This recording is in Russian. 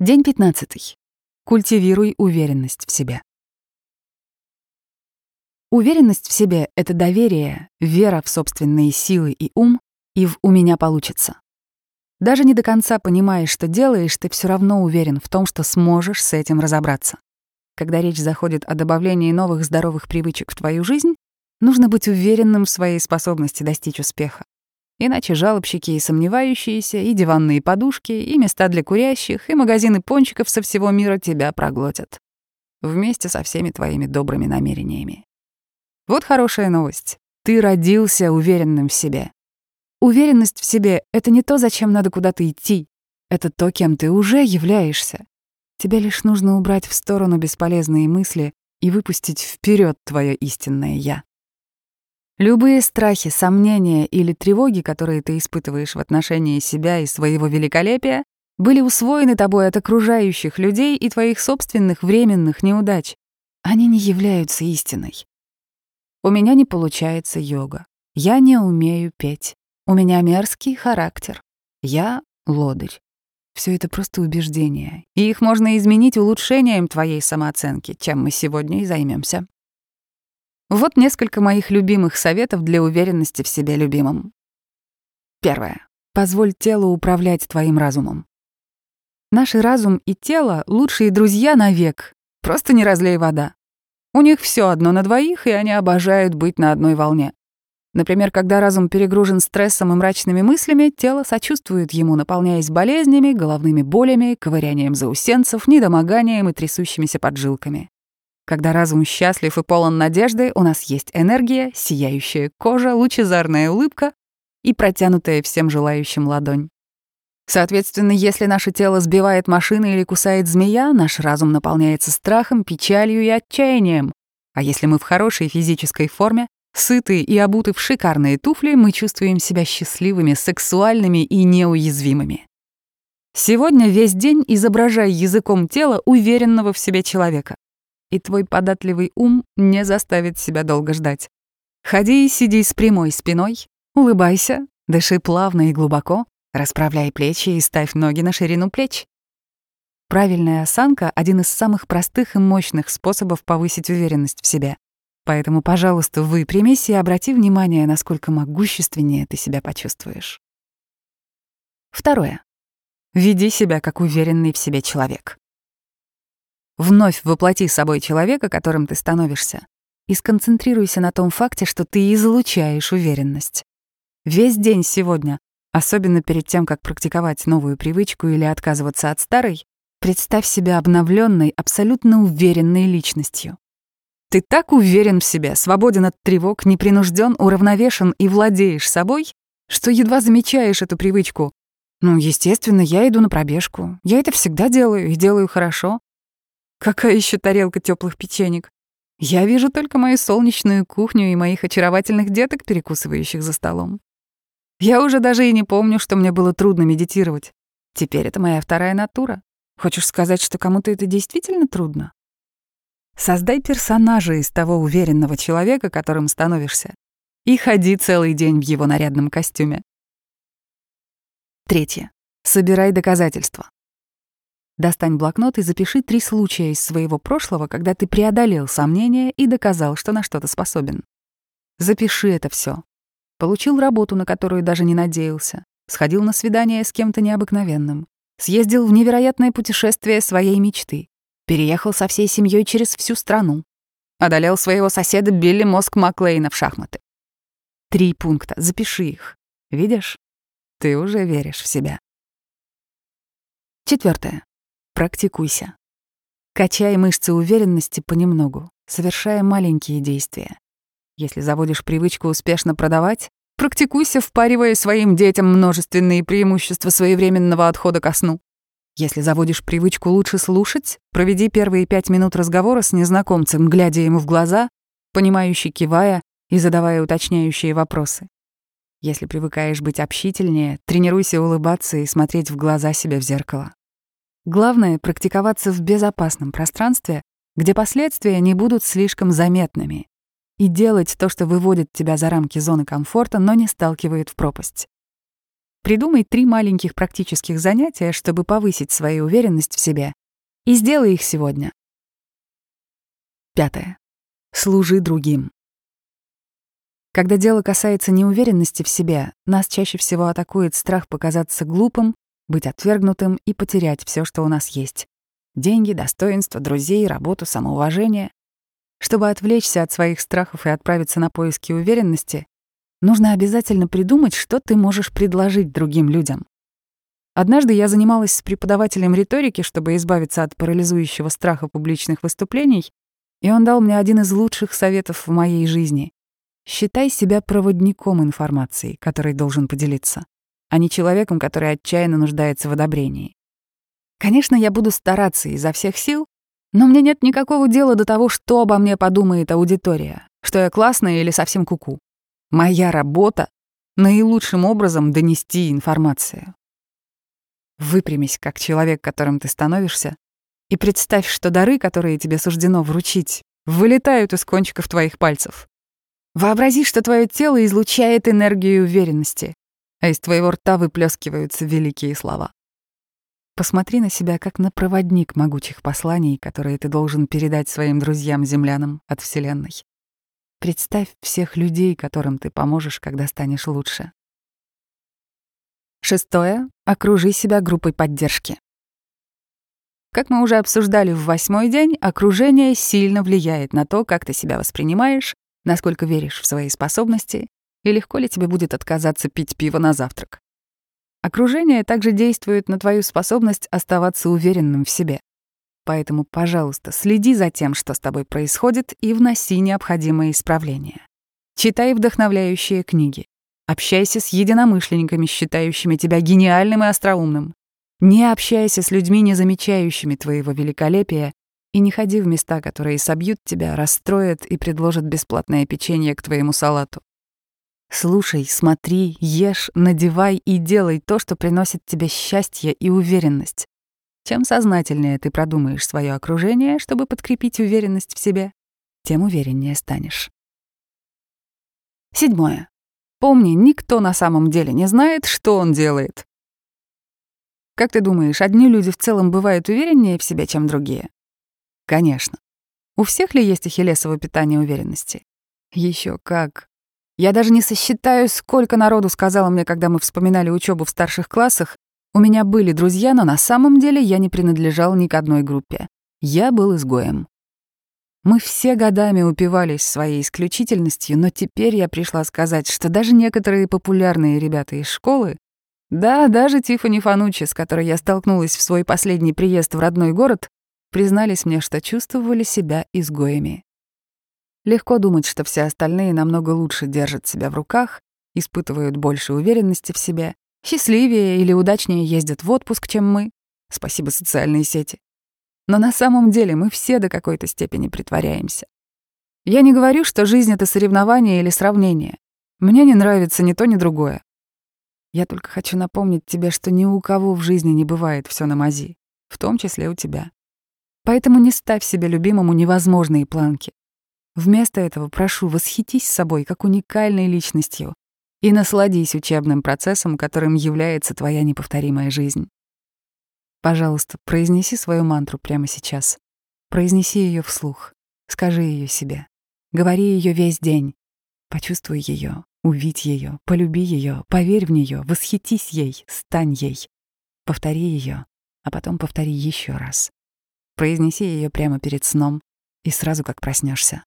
День 15. Культивируй уверенность в себе. Уверенность в себе — это доверие, вера в собственные силы и ум, и в «у меня получится». Даже не до конца понимаешь, что делаешь, ты все равно уверен в том, что сможешь с этим разобраться. Когда речь заходит о добавлении новых здоровых привычек в твою жизнь, нужно быть уверенным в своей способности достичь успеха. Иначе жалобщики и сомневающиеся, и диванные подушки, и места для курящих, и магазины пончиков со всего мира тебя проглотят. Вместе со всеми твоими добрыми намерениями. Вот хорошая новость. Ты родился уверенным в себе. Уверенность в себе — это не то, зачем надо куда-то идти. Это то, кем ты уже являешься. Тебе лишь нужно убрать в сторону бесполезные мысли и выпустить вперед твое истинное «я». Любые страхи, сомнения или тревоги, которые ты испытываешь в отношении себя и своего великолепия, были усвоены тобой от окружающих людей и твоих собственных временных неудач. Они не являются истиной. У меня не получается йога. Я не умею петь. У меня мерзкий характер. Я — лодырь. Все это просто убеждения, и их можно изменить улучшением твоей самооценки, чем мы сегодня и займемся. Вот несколько моих любимых советов для уверенности в себе любимом. Первое. Позволь телу управлять твоим разумом. Наш разум и тело — лучшие друзья навек. Просто не разлей вода. У них все одно на двоих, и они обожают быть на одной волне. Например, когда разум перегружен стрессом и мрачными мыслями, тело сочувствует ему, наполняясь болезнями, головными болями, ковырянием заусенцев, недомоганием и трясущимися поджилками. Когда разум счастлив и полон надежды, у нас есть энергия, сияющая кожа, лучезарная улыбка и протянутая всем желающим ладонь. Соответственно, если наше тело сбивает машина или кусает змея, наш разум наполняется страхом, печалью и отчаянием. А если мы в хорошей физической форме, сытые и обуты в шикарные туфли, мы чувствуем себя счастливыми, сексуальными и неуязвимыми. Сегодня весь день изображай языком тела уверенного в себе человека и твой податливый ум не заставит себя долго ждать. Ходи и сиди с прямой спиной, улыбайся, дыши плавно и глубоко, расправляй плечи и ставь ноги на ширину плеч. Правильная осанка — один из самых простых и мощных способов повысить уверенность в себе. Поэтому, пожалуйста, выпрямись и обрати внимание, насколько могущественнее ты себя почувствуешь. Второе. Веди себя как уверенный в себе человек. Вновь воплоти собой человека, которым ты становишься, и сконцентрируйся на том факте, что ты излучаешь уверенность. Весь день сегодня, особенно перед тем, как практиковать новую привычку или отказываться от старой, представь себя обновленной, абсолютно уверенной личностью. Ты так уверен в себе, свободен от тревог, непринужден, уравновешен и владеешь собой, что едва замечаешь эту привычку. Ну, естественно, я иду на пробежку. Я это всегда делаю и делаю хорошо. Какая еще тарелка теплых печенек? Я вижу только мою солнечную кухню и моих очаровательных деток, перекусывающих за столом. Я уже даже и не помню, что мне было трудно медитировать. Теперь это моя вторая натура. Хочешь сказать, что кому-то это действительно трудно? Создай персонажа из того уверенного человека, которым становишься, и ходи целый день в его нарядном костюме. Третье. Собирай доказательства. Достань блокнот и запиши три случая из своего прошлого, когда ты преодолел сомнения и доказал, что на что-то способен. Запиши это все. Получил работу, на которую даже не надеялся. Сходил на свидание с кем-то необыкновенным. Съездил в невероятное путешествие своей мечты. Переехал со всей семьей через всю страну. Одолел своего соседа Билли Моск Маклейна в шахматы. Три пункта, запиши их. Видишь? Ты уже веришь в себя. Четвертое. Практикуйся. Качай мышцы уверенности понемногу, совершая маленькие действия. Если заводишь привычку успешно продавать, практикуйся, впаривая своим детям множественные преимущества своевременного отхода ко сну. Если заводишь привычку лучше слушать, проведи первые пять минут разговора с незнакомцем, глядя ему в глаза, понимающе кивая и задавая уточняющие вопросы. Если привыкаешь быть общительнее, тренируйся улыбаться и смотреть в глаза себе в зеркало. Главное — практиковаться в безопасном пространстве, где последствия не будут слишком заметными, и делать то, что выводит тебя за рамки зоны комфорта, но не сталкивает в пропасть. Придумай три маленьких практических занятия, чтобы повысить свою уверенность в себе, и сделай их сегодня. Пятое. Служи другим. Когда дело касается неуверенности в себе, нас чаще всего атакует страх показаться глупым, быть отвергнутым и потерять все, что у нас есть. Деньги, достоинство, друзей, работу, самоуважение. Чтобы отвлечься от своих страхов и отправиться на поиски уверенности, нужно обязательно придумать, что ты можешь предложить другим людям. Однажды я занималась с преподавателем риторики, чтобы избавиться от парализующего страха публичных выступлений, и он дал мне один из лучших советов в моей жизни. Считай себя проводником информации, которой должен поделиться, а не человеком, который отчаянно нуждается в одобрении. Конечно, я буду стараться изо всех сил, но мне нет никакого дела до того, что обо мне подумает аудитория, что я классная или совсем куку. -ку. Моя работа — наилучшим образом донести информацию. Выпрямись, как человек, которым ты становишься, и представь, что дары, которые тебе суждено вручить, вылетают из кончиков твоих пальцев. Вообрази, что твое тело излучает энергию уверенности, а из твоего рта выплескиваются великие слова. Посмотри на себя как на проводник могучих посланий, которые ты должен передать своим друзьям-землянам от Вселенной. Представь всех людей, которым ты поможешь, когда станешь лучше. Шестое. Окружи себя группой поддержки. Как мы уже обсуждали в восьмой день, окружение сильно влияет на то, как ты себя воспринимаешь, насколько веришь в свои способности и легко ли тебе будет отказаться пить пиво на завтрак. Окружение также действует на твою способность оставаться уверенным в себе. Поэтому, пожалуйста, следи за тем, что с тобой происходит, и вноси необходимые исправления. Читай вдохновляющие книги. Общайся с единомышленниками, считающими тебя гениальным и остроумным. Не общайся с людьми, не замечающими твоего великолепия, и не ходи в места, которые собьют тебя, расстроят и предложат бесплатное печенье к твоему салату. Слушай, смотри, ешь, надевай и делай то, что приносит тебе счастье и уверенность. Чем сознательнее ты продумаешь свое окружение, чтобы подкрепить уверенность в себе, тем увереннее станешь. Седьмое. Помни, никто на самом деле не знает, что он делает. Как ты думаешь, одни люди в целом бывают увереннее в себе, чем другие? Конечно. У всех ли есть ахиллесово питание уверенности? Еще как. Я даже не сосчитаю, сколько народу сказала мне, когда мы вспоминали учебу в старших классах. У меня были друзья, но на самом деле я не принадлежал ни к одной группе. Я был изгоем. Мы все годами упивались своей исключительностью, но теперь я пришла сказать, что даже некоторые популярные ребята из школы, да, даже Тиффани Фанучи, с которой я столкнулась в свой последний приезд в родной город, признались мне, что чувствовали себя изгоями. Легко думать, что все остальные намного лучше держат себя в руках, испытывают больше уверенности в себе, счастливее или удачнее ездят в отпуск, чем мы. Спасибо социальные сети. Но на самом деле мы все до какой-то степени притворяемся. Я не говорю, что жизнь — это соревнование или сравнение. Мне не нравится ни то, ни другое. Я только хочу напомнить тебе, что ни у кого в жизни не бывает все на мази, в том числе у тебя. Поэтому не ставь себе любимому невозможные планки. Вместо этого прошу, восхитись собой как уникальной личностью и насладись учебным процессом, которым является твоя неповторимая жизнь. Пожалуйста, произнеси свою мантру прямо сейчас. Произнеси ее вслух. Скажи ее себе. Говори ее весь день. Почувствуй ее, увидь ее, полюби ее, поверь в нее, восхитись ей, стань ей. Повтори ее, а потом повтори еще раз. Произнеси ее прямо перед сном и сразу как проснешься.